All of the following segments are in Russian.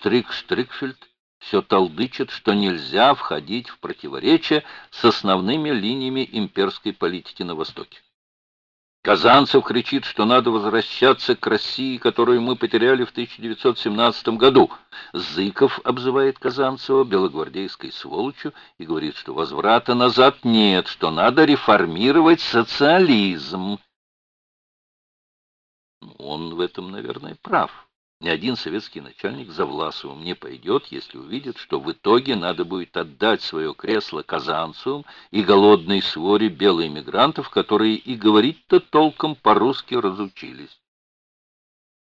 Штрик Штрикфельд все толдычит, что нельзя входить в противоречие с основными линиями имперской политики на Востоке. Казанцев кричит, что надо возвращаться к России, которую мы потеряли в 1917 году. Зыков обзывает Казанцева белогвардейской сволочью и говорит, что возврата назад нет, что надо реформировать социализм. Он в этом, наверное, прав. Ни один советский начальник за Власовым не пойдет, если увидит, что в итоге надо будет отдать свое кресло казанцевым и голодной своре белых мигрантов, которые и говорить-то толком по-русски разучились.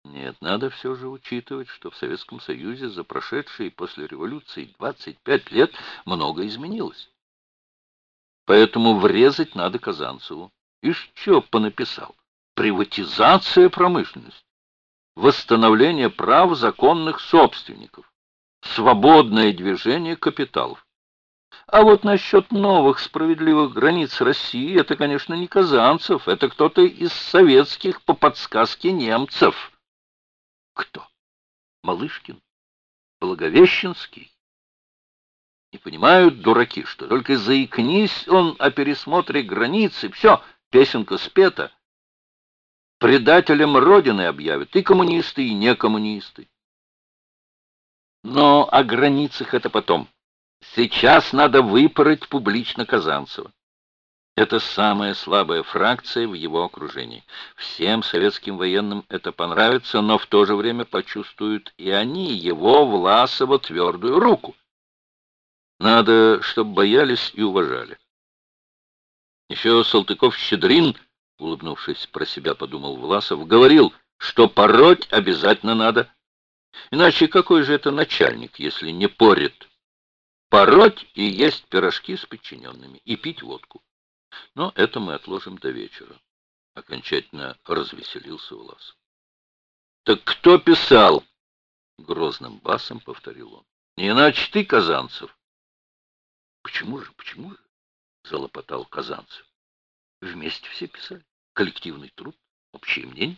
Нет, надо все же учитывать, что в Советском Союзе за прошедшие после революции 25 лет много изменилось. Поэтому врезать надо Казанцеву. Ишь, что понаписал? Приватизация промышленности восстановление прав законных собственников, свободное движение капиталов. А вот насчет новых справедливых границ России, это, конечно, не Казанцев, это кто-то из советских по подсказке немцев. Кто? Малышкин? Благовещенский? Не понимают дураки, что только заикнись он о пересмотре границы, все, песенка спета, предателем Родины объявят и коммунисты, и некоммунисты. Но о границах это потом. Сейчас надо выпороть публично Казанцева. Это самая слабая фракция в его окружении. Всем советским военным это понравится, но в то же время почувствуют и они его, Власова, твердую руку. Надо, чтобы боялись и уважали. Еще Салтыков-Щедрин — улыбнувшись про себя, подумал Власов, — говорил, что пороть обязательно надо. Иначе какой же это начальник, если не порит? Пороть и есть пирожки с подчиненными, и пить водку. Но это мы отложим до вечера. Окончательно развеселился Власов. «Так кто писал?» — грозным басом повторил он. «Не иначе ты, Казанцев». «Почему же, почему же?» — залопотал Казанцев. Вместе все писали. Коллективный труд, общее мнение.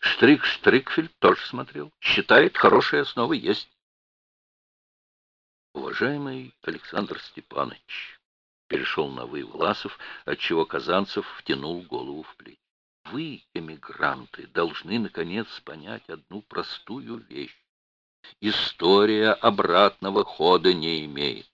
Штрик Штрикфельд тоже смотрел. Считает, хорошая основа есть. Уважаемый Александр Степанович, перешел на «вы» Власов, отчего Казанцев втянул голову в плечи. Вы, эмигранты, должны, наконец, понять одну простую вещь. История обратного хода не имеет.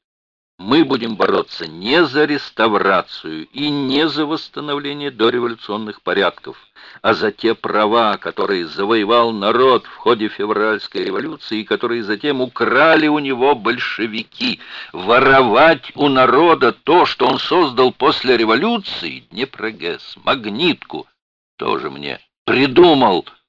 Мы будем бороться не за реставрацию и не за восстановление дореволюционных порядков, а за те права, которые завоевал народ в ходе февральской революции которые затем украли у него большевики. Воровать у народа то, что он создал после революции, Днепрогэс, Магнитку, тоже мне придумал –